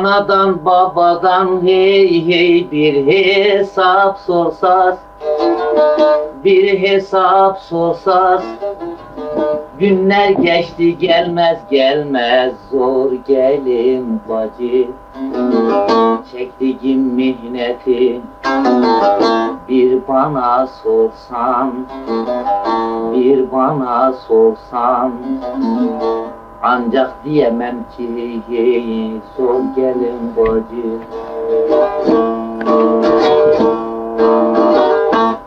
Anadan babadan hey hey bir hesap sorsas Bir hesap sorsas Günler geçti gelmez gelmez zor gelin bacı. Çektiğim mihneti bir bana sorsan Bir bana sorsan ancak diyemem ki sor gelin bacı.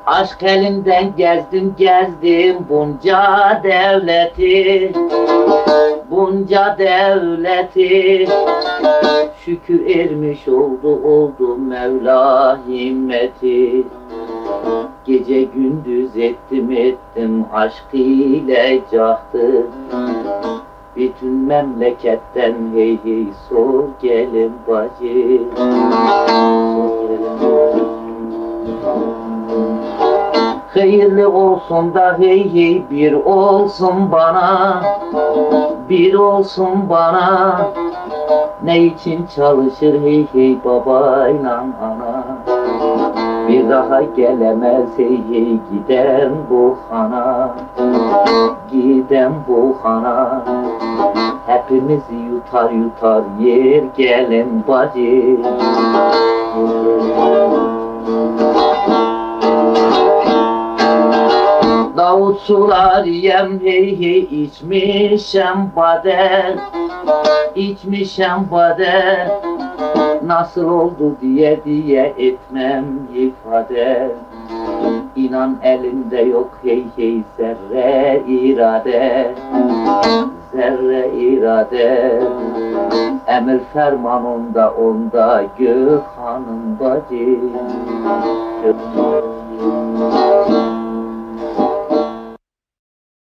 Aşk elinden gezdim gezdim bunca devleti. Bunca devleti. Şükür ermiş oldu oldu Mevla himmeti. Gece gündüz ettim ettim aşk ile cahtı bütün memleketten hey hey sor gelin bacı Hayırlı olsun da hey hey bir olsun bana. Bir olsun bana. Ne için çalışır hey hey babayla ana Bir daha gelemez hey giden bu hana. Giden bu hana. Hepimizi yutar yutar yer gelin bacı. Davut sular yem hey hey içmişem bade içmişem bade Nasıl oldu diye diye etmem ifade. İnan elinde yok hey hey zerre irade. Zerre irade. Emir ferman onda Gökhan'ın bacı Gök-